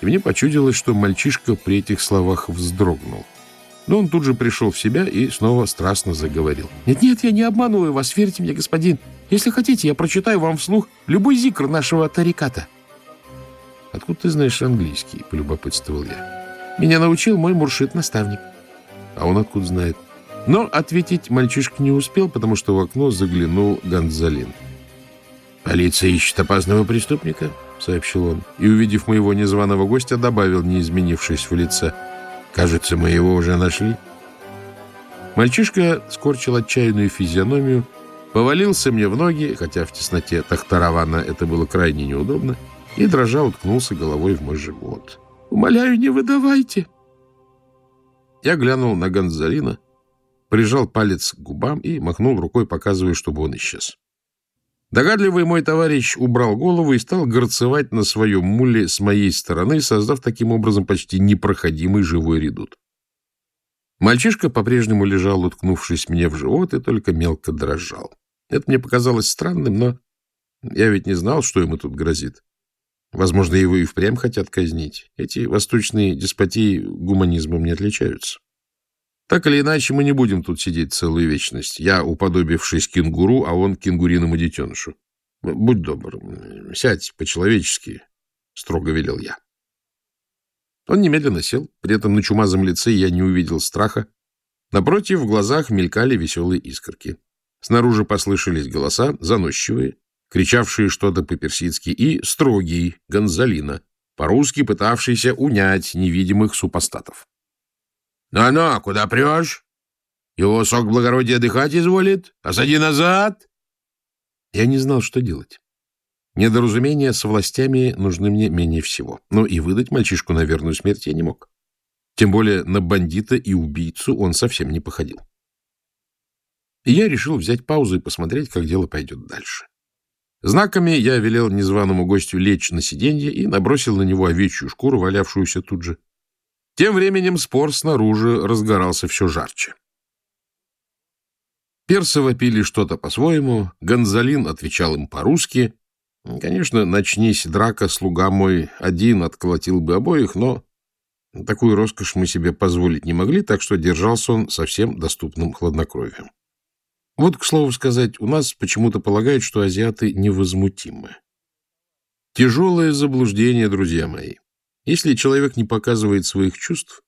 и мне почудилось, что мальчишка при этих словах вздрогнул. Но он тут же пришел в себя и снова страстно заговорил. «Нет-нет, я не обманываю вас, верьте мне, господин. Если хотите, я прочитаю вам вслух любой зикр нашего тариката». «Откуда ты знаешь английский?» — полюбопытствовал я. «Меня научил мой муршит-наставник». «А он откуда знает?» Но ответить мальчишка не успел, потому что в окно заглянул Гонзалин. «Полиция ищет опасного преступника», — сообщил он, и, увидев моего незваного гостя, добавил, не изменившись в лице. «Кажется, мы его уже нашли». Мальчишка скорчил отчаянную физиономию, повалился мне в ноги, хотя в тесноте тахтаравана это было крайне неудобно, и, дрожа, уткнулся головой в мой живот. «Умоляю, не выдавайте!» Я глянул на Гонзалина, прижал палец к губам и махнул рукой, показывая, чтобы он исчез. Догадливый мой товарищ убрал голову и стал горцевать на своем муле с моей стороны, создав таким образом почти непроходимый живой редут. Мальчишка по-прежнему лежал, уткнувшись мне в живот, и только мелко дрожал. Это мне показалось странным, но я ведь не знал, что ему тут грозит. Возможно, его и впрямь хотят казнить. Эти восточные деспотии гуманизмом не отличаются. Так или иначе, мы не будем тут сидеть целую вечность. Я, уподобившись кенгуру, а он кенгуриному детенышу. Будь добр, сядь по-человечески, — строго велел я. Он немедленно сел, при этом на чумазом лице я не увидел страха. Напротив, в глазах мелькали веселые искорки. Снаружи послышались голоса, заносчивые, кричавшие что-то по-персидски, и строгий, Гонзалина, по-русски пытавшийся унять невидимых супостатов. «Ну-ну, куда прешь? Его сок благородия дыхать изволит? Осади назад!» Я не знал, что делать. Недоразумения с властями нужны мне менее всего. Но и выдать мальчишку на верную смерть я не мог. Тем более на бандита и убийцу он совсем не походил. И я решил взять паузу и посмотреть, как дело пойдет дальше. Знаками я велел незваному гостю лечь на сиденье и набросил на него овечью шкуру, валявшуюся тут же. Тем временем спор снаружи разгорался все жарче. Персы вопили что-то по-своему, Гонзалин отвечал им по-русски. Конечно, начнись драка, слуга мой один отколотил бы обоих, но такую роскошь мы себе позволить не могли, так что держался он совсем доступным хладнокровием. Вот, к слову сказать, у нас почему-то полагают, что азиаты невозмутимы. Тяжелое заблуждение, друзья мои. Если человек не показывает своих чувств,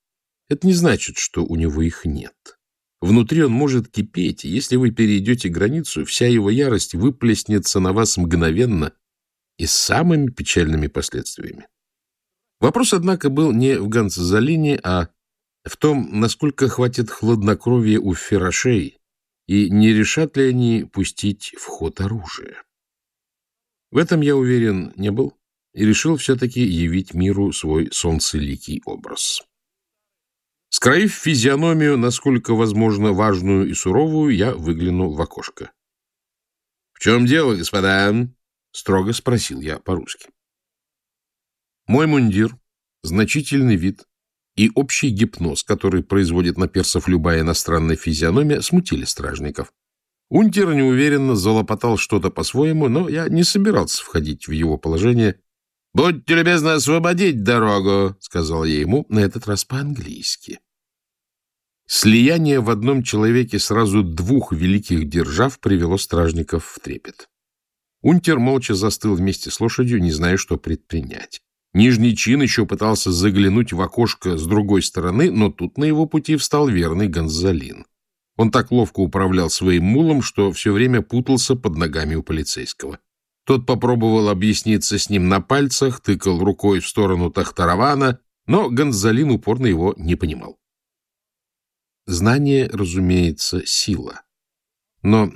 это не значит, что у него их нет. Внутри он может кипеть, и если вы перейдете границу, вся его ярость выплеснется на вас мгновенно и с самыми печальными последствиями. Вопрос, однако, был не в Ганцзалине, а в том, насколько хватит хладнокровия у ферашей, и не решат ли они пустить в ход оружие. В этом, я уверен, не был и решил все-таки явить миру свой солнцеликий образ. Скроив физиономию, насколько возможно важную и суровую, я выглянул в окошко. — В чем дело, господа? — строго спросил я по-русски. Мой мундир, значительный вид и общий гипноз, который производит на персов любая иностранная физиономия, смутили стражников. Унтер неуверенно залопотал что-то по-своему, но я не собирался входить в его положение — Будьте любезны освободить дорогу, — сказал я ему, на этот раз по-английски. Слияние в одном человеке сразу двух великих держав привело стражников в трепет. Унтер молча застыл вместе с лошадью, не зная, что предпринять. Нижний чин еще пытался заглянуть в окошко с другой стороны, но тут на его пути встал верный Гонзалин. Он так ловко управлял своим мулом, что все время путался под ногами у полицейского. Тот попробовал объясниться с ним на пальцах, тыкал рукой в сторону Тахтаравана, но Гонзалин упорно его не понимал. Знание, разумеется, сила. Но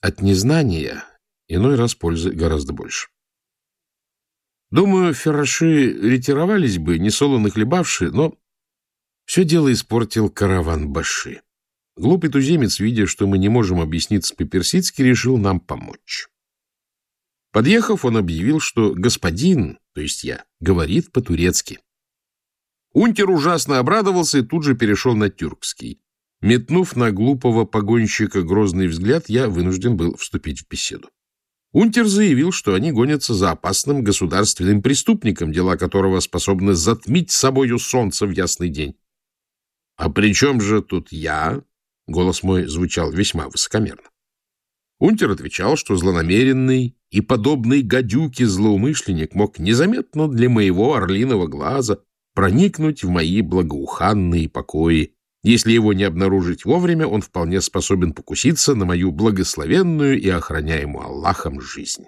от незнания иной раз пользы гораздо больше. Думаю, ферраши ретировались бы, не солоно хлебавши, но все дело испортил караван Баши. Глупый туземец, видя, что мы не можем объясниться по-персидски, решил нам помочь. Подъехав, он объявил, что господин, то есть я, говорит по-турецки. Унтер ужасно обрадовался и тут же перешел на тюркский. Метнув на глупого погонщика грозный взгляд, я вынужден был вступить в беседу. Унтер заявил, что они гонятся за опасным государственным преступником, дела которого способны затмить собою солнце в ясный день. — А при чем же тут я? — голос мой звучал весьма высокомерно. Унтер отвечал, что злонамеренный и подобный гадюке злоумышленник мог незаметно для моего орлиного глаза проникнуть в мои благоуханные покои. Если его не обнаружить вовремя, он вполне способен покуситься на мою благословенную и охраняемую Аллахом жизнь.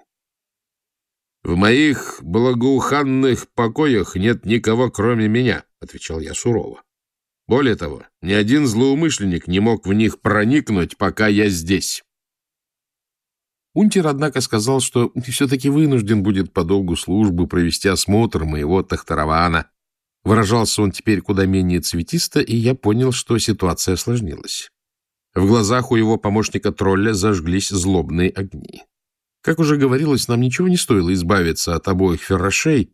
— В моих благоуханных покоях нет никого, кроме меня, — отвечал я сурово. Более того, ни один злоумышленник не мог в них проникнуть, пока я здесь. Унтер, однако, сказал, что все-таки вынужден будет по долгу службы провести осмотр моего Тахтаравана. Выражался он теперь куда менее цветисто, и я понял, что ситуация осложнилась. В глазах у его помощника-тролля зажглись злобные огни. Как уже говорилось, нам ничего не стоило избавиться от обоих феррошей,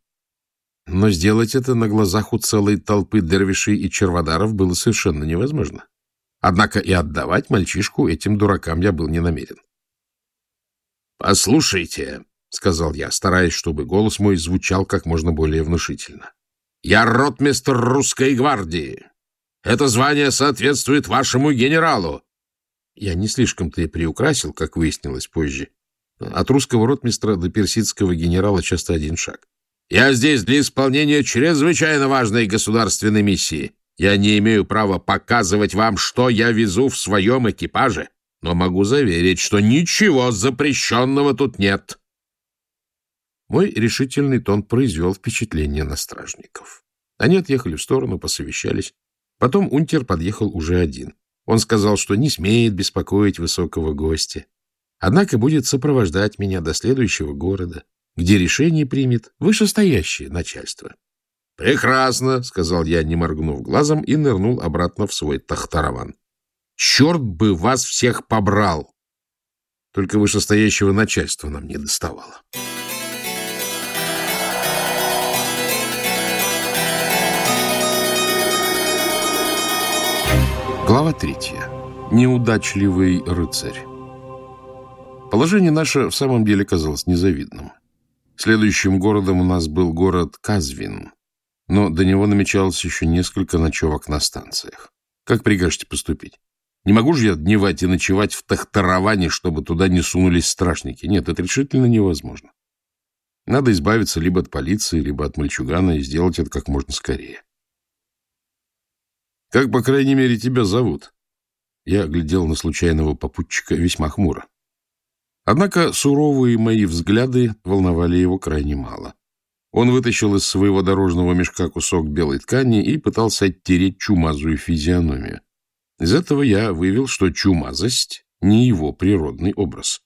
но сделать это на глазах у целой толпы дервишей и черводаров было совершенно невозможно. Однако и отдавать мальчишку этим дуракам я был не намерен. — Послушайте, — сказал я, стараясь, чтобы голос мой звучал как можно более внушительно. — Я ротмистр русской гвардии. Это звание соответствует вашему генералу. Я не слишком-то и приукрасил, как выяснилось позже. От русского ротмистра до персидского генерала часто один шаг. Я здесь для исполнения чрезвычайно важной государственной миссии. Я не имею права показывать вам, что я везу в своем экипаже но могу заверить, что ничего запрещенного тут нет. Мой решительный тон произвел впечатление на стражников. Они отъехали в сторону, посовещались. Потом унтер подъехал уже один. Он сказал, что не смеет беспокоить высокого гостя, однако будет сопровождать меня до следующего города, где решение примет вышестоящее начальство. — Прекрасно, — сказал я, не моргнув глазом, и нырнул обратно в свой тахтараван. Черт бы вас всех побрал! Только вышестоящего начальства нам не доставало. Глава третья. Неудачливый рыцарь. Положение наше в самом деле казалось незавидным. Следующим городом у нас был город Казвин, но до него намечалось еще несколько ночевок на станциях. Как прикажете поступить? Не могу же я дневать и ночевать в Тахтараване, чтобы туда не сунулись страшники. Нет, это решительно невозможно. Надо избавиться либо от полиции, либо от мальчугана и сделать это как можно скорее. Как, по крайней мере, тебя зовут? Я глядел на случайного попутчика весьма хмуро. Однако суровые мои взгляды волновали его крайне мало. Он вытащил из своего дорожного мешка кусок белой ткани и пытался оттереть чумазую физиономию. Из этого я вывел, что чумазость — не его природный образ.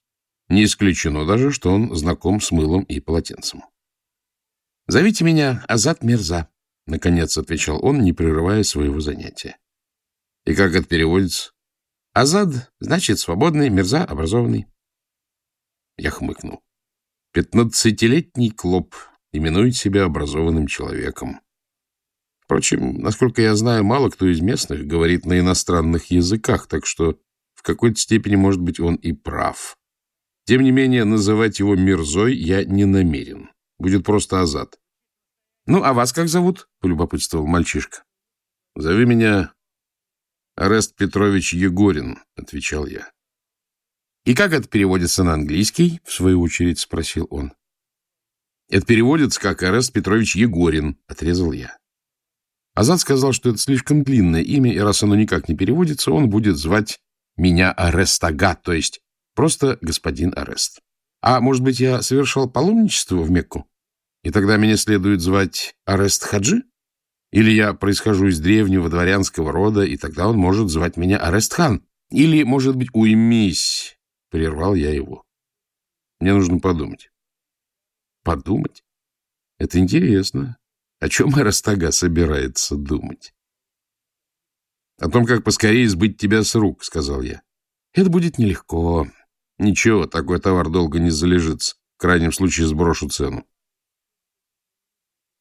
Не исключено даже, что он знаком с мылом и полотенцем. — Зовите меня Азат Мирза, — наконец отвечал он, не прерывая своего занятия. — И как это переводится? — Азад значит свободный, Мирза — образованный. Я хмыкнул. Пятнадцатилетний клоп именует себя образованным человеком. Впрочем, насколько я знаю, мало кто из местных говорит на иностранных языках, так что в какой-то степени, может быть, он и прав. Тем не менее, называть его Мирзой я не намерен. Будет просто Азат. — Ну, а вас как зовут? — полюбопытствовал мальчишка. — Зови меня Арест Петрович Егорин, — отвечал я. — И как это переводится на английский? — в свою очередь спросил он. — Это переводится как Арест Петрович Егорин, — отрезал я. Азат сказал, что это слишком длинное имя, и раз оно никак не переводится, он будет звать меня Арестага, то есть просто господин Арест. А может быть, я совершал паломничество в Мекку? И тогда меня следует звать Арест Хаджи? Или я происхожу из древнего дворянского рода, и тогда он может звать меня Арест Хан? Или, может быть, уймись, — прервал я его. Мне нужно подумать. Подумать? Это интересно. О чем Эрастага собирается думать? — О том, как поскорее сбыть тебя с рук, — сказал я. — Это будет нелегко. Ничего, такой товар долго не залежится. В крайнем случае сброшу цену.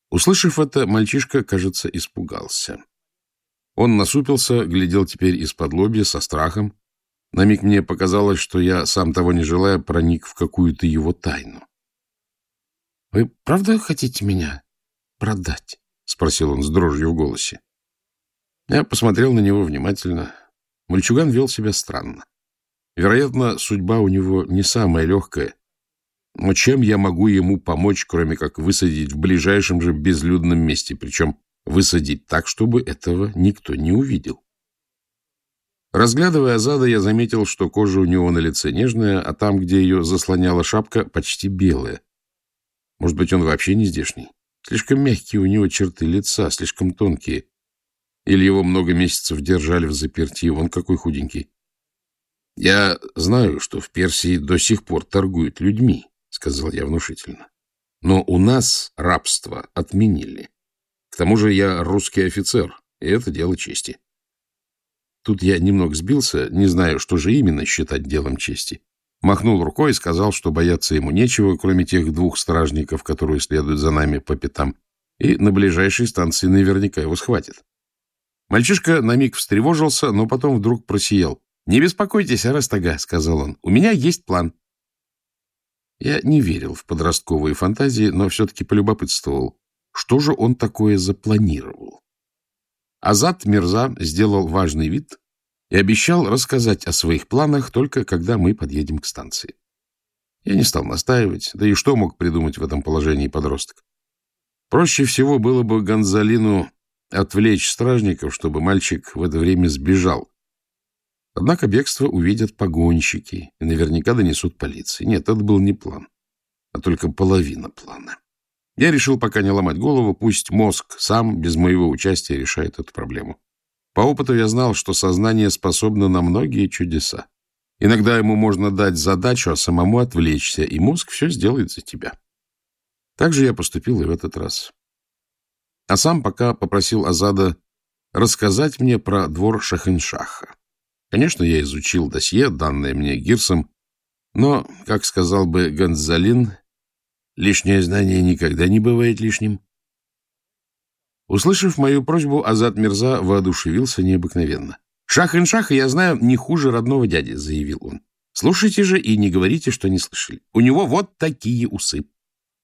Услышав это, мальчишка, кажется, испугался. Он насупился, глядел теперь из-под лобья со страхом. На миг мне показалось, что я, сам того не желая, проник в какую-то его тайну. — Вы правда хотите меня продать? — спросил он с дрожью в голосе. Я посмотрел на него внимательно. Мальчуган вел себя странно. Вероятно, судьба у него не самая легкая. Но чем я могу ему помочь, кроме как высадить в ближайшем же безлюдном месте, причем высадить так, чтобы этого никто не увидел? Разглядывая Азада, я заметил, что кожа у него на лице нежная, а там, где ее заслоняла шапка, почти белая. Может быть, он вообще не здешний? Слишком мягкие у него черты лица, слишком тонкие. Или его много месяцев держали в заперти, он какой худенький. Я знаю, что в Персии до сих пор торгуют людьми, — сказал я внушительно. Но у нас рабство отменили. К тому же я русский офицер, и это дело чести. Тут я немного сбился, не знаю, что же именно считать делом чести. Махнул рукой и сказал, что бояться ему нечего, кроме тех двух стражников, которые следуют за нами по пятам, и на ближайшей станции наверняка его схватят. Мальчишка на миг встревожился, но потом вдруг просиял. — Не беспокойтесь, Арастага, — сказал он, — у меня есть план. Я не верил в подростковые фантазии, но все-таки полюбопытствовал, что же он такое запланировал. Азат Мирза сделал важный вид и обещал рассказать о своих планах только когда мы подъедем к станции. Я не стал настаивать, да и что мог придумать в этом положении подросток? Проще всего было бы Гонзалину отвлечь стражников, чтобы мальчик в это время сбежал, Однако бегство увидят погонщики и наверняка донесут полиции. Нет, это был не план, а только половина плана. Я решил пока не ломать голову, пусть мозг сам без моего участия решает эту проблему. По опыту я знал, что сознание способно на многие чудеса. Иногда ему можно дать задачу, а самому отвлечься, и мозг все сделает за тебя. Так же я поступил и в этот раз. А сам пока попросил Азада рассказать мне про двор Шахеншаха. Конечно, я изучил досье, данное мне Гирсом, но, как сказал бы Гонзалин, лишнее знание никогда не бывает лишним. Услышав мою просьбу, Азат Мирза воодушевился необыкновенно. «Шах-ин-шах, я знаю, не хуже родного дяди», — заявил он. «Слушайте же и не говорите, что не слышали. У него вот такие усы.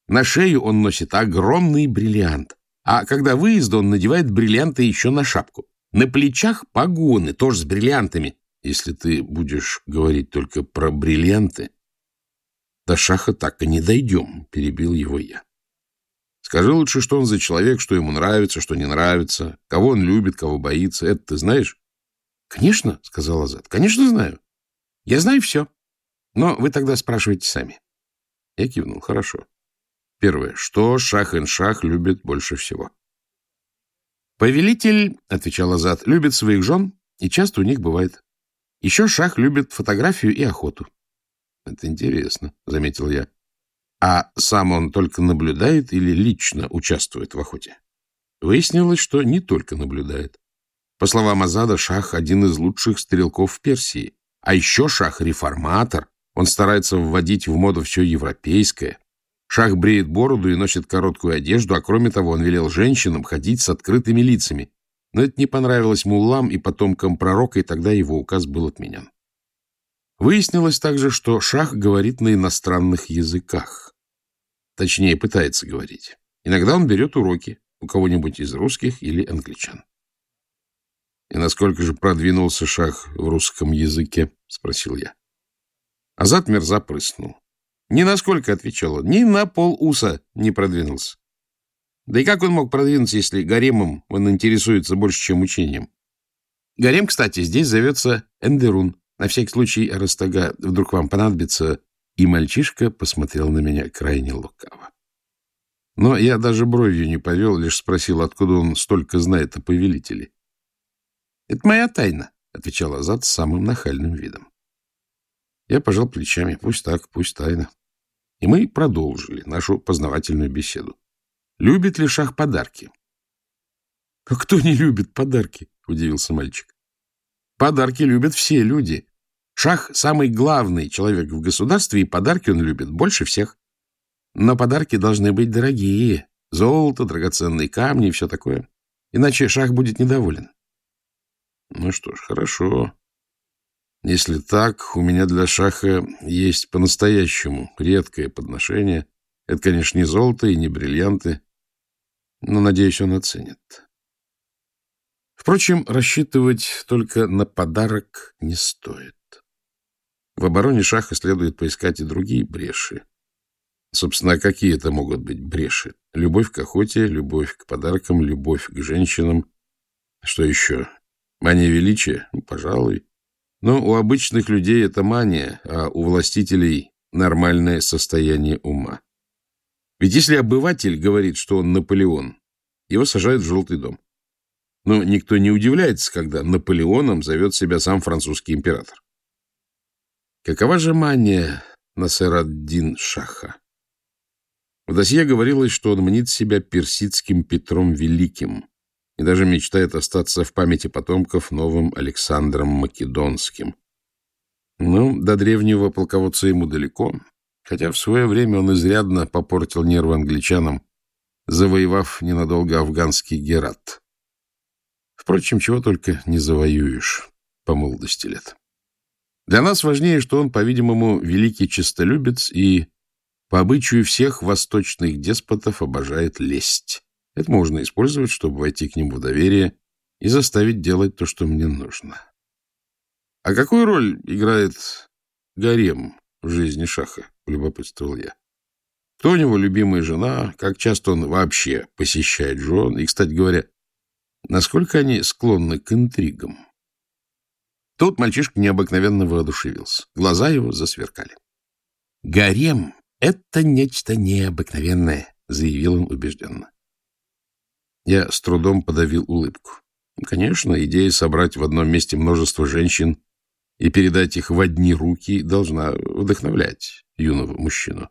На шею он носит огромный бриллиант, а когда выезд, он надевает бриллианты еще на шапку. На плечах погоны, тоже с бриллиантами. Если ты будешь говорить только про бриллианты, до шаха так и не дойдем, — перебил его я. Скажи лучше, что он за человек, что ему нравится, что не нравится, кого он любит, кого боится. Это ты знаешь? — Конечно, — сказал Азат, — конечно знаю. Я знаю все. Но вы тогда спрашиваете сами. Я кивнул. Хорошо. Первое. Что Шах-ин-Шах любит больше всего? «Повелитель, — отвечал Азат, — любит своих жен, и часто у них бывает. Еще Шах любит фотографию и охоту». «Это интересно», — заметил я. «А сам он только наблюдает или лично участвует в охоте?» Выяснилось, что не только наблюдает. По словам Азада, Шах — один из лучших стрелков в Персии. А еще Шах — реформатор. Он старается вводить в моду все европейское. Шах бреет бороду и носит короткую одежду, а кроме того он велел женщинам ходить с открытыми лицами. Но это не понравилось муллам и потомкам пророка, и тогда его указ был отменен. Выяснилось также, что Шах говорит на иностранных языках. Точнее, пытается говорить. Иногда он берет уроки у кого-нибудь из русских или англичан. — И насколько же продвинулся Шах в русском языке? — спросил я. Азат Мирза прыснул. Ни насколько, — отвечал он, — ни на пол уса не продвинулся. Да и как он мог продвинуться, если гаремом он интересуется больше, чем учением? Гарем, кстати, здесь зовется Эндерун. На всякий случай, Растага, вдруг вам понадобится... И мальчишка посмотрел на меня крайне лукаво. Но я даже бровью не повел, лишь спросил, откуда он столько знает о повелителе. — Это моя тайна, — отвечал Азат с самым нахальным видом. Я пожал плечами. Пусть так, пусть тайна. И мы продолжили нашу познавательную беседу. Любит ли Шах подарки? — А кто не любит подарки? — удивился мальчик. — Подарки любят все люди. Шах — самый главный человек в государстве, и подарки он любит больше всех. Но подарки должны быть дорогие. Золото, драгоценные камни и все такое. Иначе Шах будет недоволен. — Ну что ж, хорошо. Если так, у меня для шаха есть по-настоящему редкое подношение. Это, конечно, не золото и не бриллианты, но, надеюсь, он оценит. Впрочем, рассчитывать только на подарок не стоит. В обороне шаха следует поискать и другие бреши. Собственно, какие это могут быть бреши? Любовь к охоте, любовь к подаркам, любовь к женщинам. Что еще? Мания величия? Ну, пожалуй. Но у обычных людей это мания, а у властителей нормальное состояние ума. Ведь если обыватель говорит, что он Наполеон, его сажают в желтый дом. Но никто не удивляется, когда Наполеоном зовет себя сам французский император. Какова же мания Насераддин Шаха? В досье говорилось, что он мнит себя персидским Петром Великим и даже мечтает остаться в памяти потомков новым Александром Македонским. Ну, до древнего полководца ему далеко, хотя в свое время он изрядно попортил нервы англичанам, завоевав ненадолго афганский Герат. Впрочем, чего только не завоюешь по молодости лет. Для нас важнее, что он, по-видимому, великий честолюбец и по обычаю всех восточных деспотов обожает лесть. Это можно использовать, чтобы войти к нему в доверие и заставить делать то, что мне нужно. А какую роль играет гарем в жизни Шаха, полюбопытствовал я. Кто у него любимая жена, как часто он вообще посещает жен, и, кстати говоря, насколько они склонны к интригам. Тут мальчишка необыкновенно воодушевился. Глаза его засверкали. Гарем это нечто необыкновенное, — заявил он убежденно. Я с трудом подавил улыбку. Конечно, идея собрать в одном месте множество женщин и передать их в одни руки должна вдохновлять юного мужчину.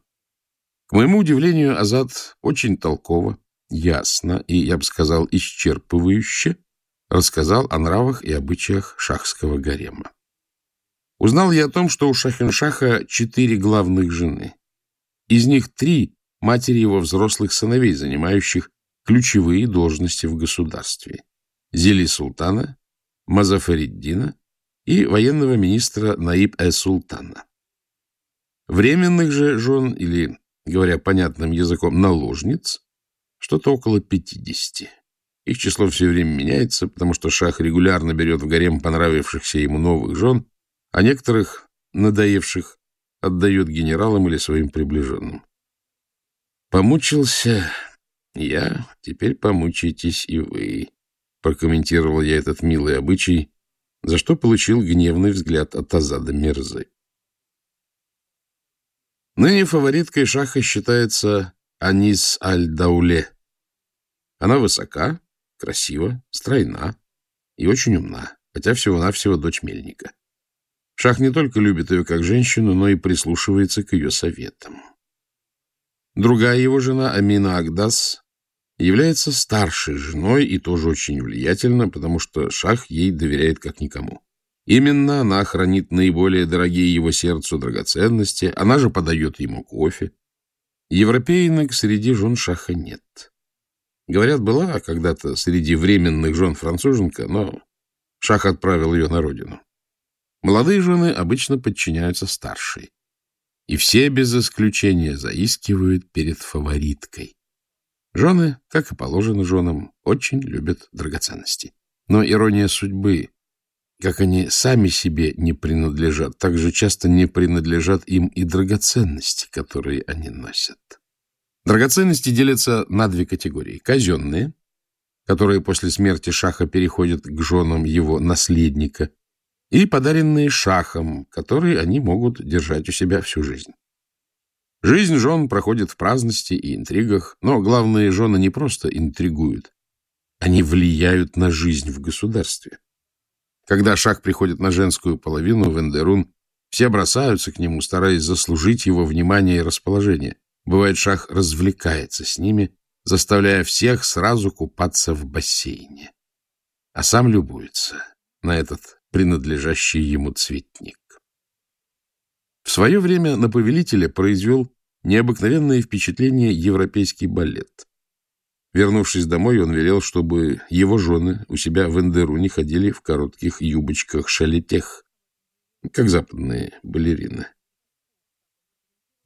К моему удивлению, Азад очень толково, ясно и, я бы сказал, исчерпывающе рассказал о нравах и обычаях шахского гарема. Узнал я о том, что у Шахиншаха четыре главных жены. Из них три — матери его взрослых сыновей, занимающих ключевые должности в государстве. Зели Султана, Мазафариддина и военного министра Наиб-э-Султана. Временных же жен, или, говоря понятным языком, наложниц, что-то около пятидесяти. Их число все время меняется, потому что шах регулярно берет в гарем понравившихся ему новых жен, а некоторых, надоевших, отдает генералам или своим приближенным. Помучился я, теперь помучитесь и вы, прокомментировал я этот милый обычай, за что получил гневный взгляд от Азада Мерзы. Ныне фавориткой шаха считается Анис Аль-Дауле. Она высока, красива, стройна и очень умна, хотя всего-навсего дочь мельника. Шах не только любит ее как женщину, но и прислушивается к ее советам. Другая его жена, Амина Агдас, является старшей женой и тоже очень влиятельна, потому что Шах ей доверяет как никому. Именно она хранит наиболее дорогие его сердцу драгоценности, она же подает ему кофе. Европейнок среди жен Шаха нет. Говорят, была когда-то среди временных жен француженка, но Шах отправил ее на родину. Молодые жены обычно подчиняются старшей. И все без исключения заискивают перед фавориткой. Жены, как и положено женам, очень любят драгоценности. Но ирония судьбы, как они сами себе не принадлежат, так же часто не принадлежат им и драгоценности, которые они носят. Драгоценности делятся на две категории. Казенные, которые после смерти шаха переходят к женам его наследника – и подаренные шахом, которые они могут держать у себя всю жизнь. Жизнь жен проходит в праздности и интригах, но главные жены не просто интригуют, они влияют на жизнь в государстве. Когда шах приходит на женскую половину в Эндерун, все бросаются к нему, стараясь заслужить его внимание и расположение. Бывает, шах развлекается с ними, заставляя всех сразу купаться в бассейне. А сам любуется на этот принадлежащий ему цветник. В свое время на повелителя произвел необыкновенное впечатление европейский балет. Вернувшись домой, он велел, чтобы его жены у себя в Эндеру не ходили в коротких юбочках-шалетех. как западные балерины.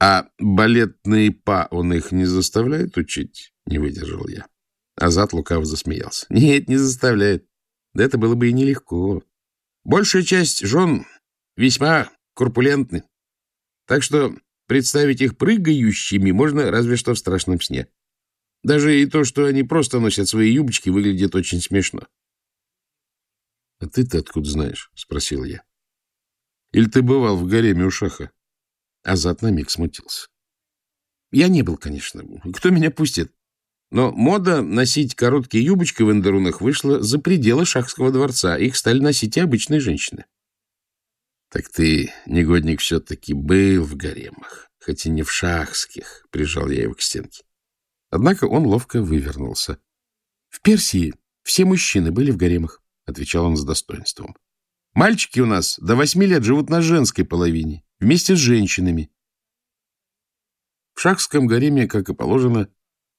А балетные па он их не заставляет учить? Не выдержал я. Азат лукаво засмеялся. Нет, не заставляет. Да это было бы и нелегко. Большая часть жен весьма корпулентны. Так что представить их прыгающими можно разве что в страшном сне. Даже и то, что они просто носят свои юбочки, выглядит очень смешно. — А ты-то откуда знаешь? — спросил я. — Или ты бывал в гареме у Шаха? Азат на миг смутился. — Я не был, конечно. Кто меня пустит? Но мода носить короткие юбочки в эндерунах вышла за пределы шахского дворца. Их стали носить и обычные женщины. — Так ты, негодник, все-таки был в гаремах, хоть и не в шахских, — прижал я его к стенке. Однако он ловко вывернулся. — В Персии все мужчины были в гаремах, — отвечал он с достоинством. — Мальчики у нас до восьми лет живут на женской половине, вместе с женщинами. В шахском гареме, как и положено,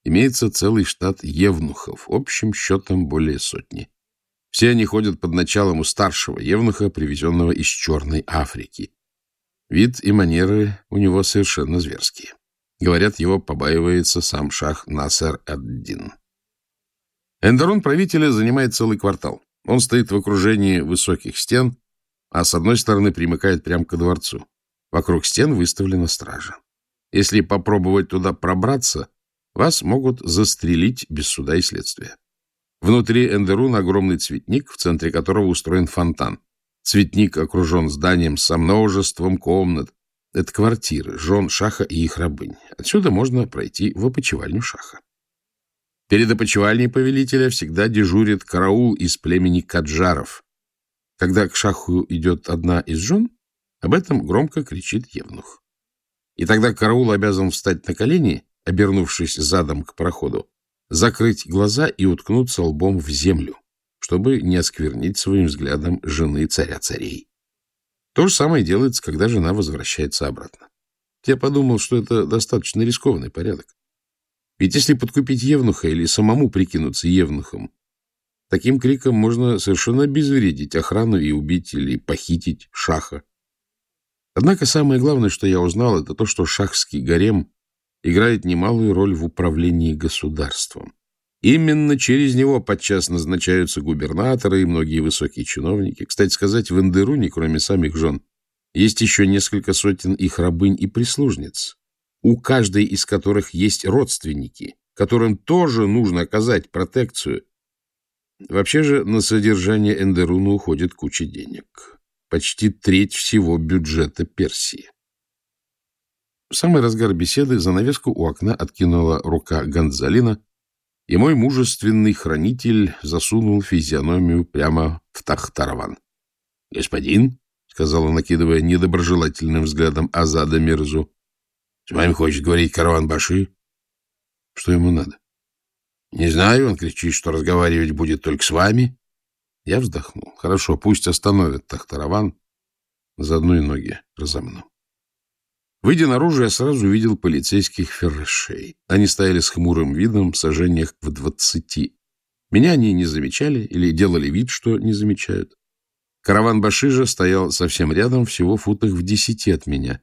имеется целый штат евнухов, общим счетом более сотни. Все они ходят под началом у старшего евнуха, привезенного из Черной Африки. Вид и манеры у него совершенно зверские. Говорят, его побаивается сам шах Насер ад-Дин. Эндерон правителя занимает целый квартал. Он стоит в окружении высоких стен, а с одной стороны примыкает прямо к дворцу. Вокруг стен выставлена стража. Если попробовать туда пробраться, вас могут застрелить без суда и следствия. Внутри Эндерун огромный цветник, в центре которого устроен фонтан. Цветник окружен зданием со множеством комнат. Это квартиры жен Шаха и их рабынь. Отсюда можно пройти в опочивальню Шаха. Перед опочивальней повелителя всегда дежурит караул из племени Каджаров. Когда к Шаху идет одна из жен, об этом громко кричит Евнух. И тогда караул обязан встать на колени, обернувшись задом к проходу, закрыть глаза и уткнуться лбом в землю, чтобы не осквернить своим взглядом жены царя-царей. То же самое делается, когда жена возвращается обратно. Я подумал, что это достаточно рискованный порядок. Ведь если подкупить евнуха или самому прикинуться евнухом, таким криком можно совершенно обезвредить охрану и убить или похитить шаха. Однако самое главное, что я узнал, это то, что шахский гарем играет немалую роль в управлении государством. Именно через него подчас назначаются губернаторы и многие высокие чиновники. Кстати сказать, в Эндеруне, кроме самих жен, есть еще несколько сотен их рабынь и прислужниц, у каждой из которых есть родственники, которым тоже нужно оказать протекцию. Вообще же на содержание Эндеруна уходит куча денег. Почти треть всего бюджета Персии. В самый разгар беседы занавеску у окна откинула рука Гонзалина, и мой мужественный хранитель засунул физиономию прямо в тахтараван. — Господин, — сказала, накидывая недоброжелательным взглядом Азада Мирзу, — с вами хочет говорить караван-баши. — Что ему надо? — Не знаю, он кричит, что разговаривать будет только с вами. Я вздохнул. Хорошо, пусть остановят тахтараван, заодно и ноги разомну. Выйдя наружу, я сразу увидел полицейских феррешей. Они стояли с хмурым видом в сожжениях в двадцати. Меня они не замечали или делали вид, что не замечают. Караван Башижа стоял совсем рядом, всего футах в десяти от меня.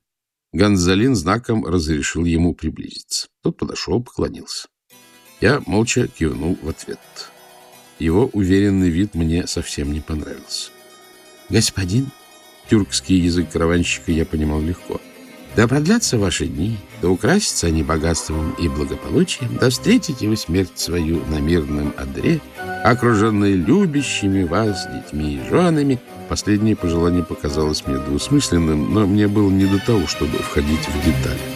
Гонзалин знаком разрешил ему приблизиться. Тот подошел, поклонился. Я молча кивнул в ответ. Его уверенный вид мне совсем не понравился. — Господин, тюркский язык караванщика я понимал легко — да продлятся ваши дни, да украсятся они богатством и благополучием, да встретите вы смерть свою на мирном одре, окруженные любящими вас детьми и женами. Последнее пожелание показалось мне двусмысленным, но мне было не до того, чтобы входить в детали.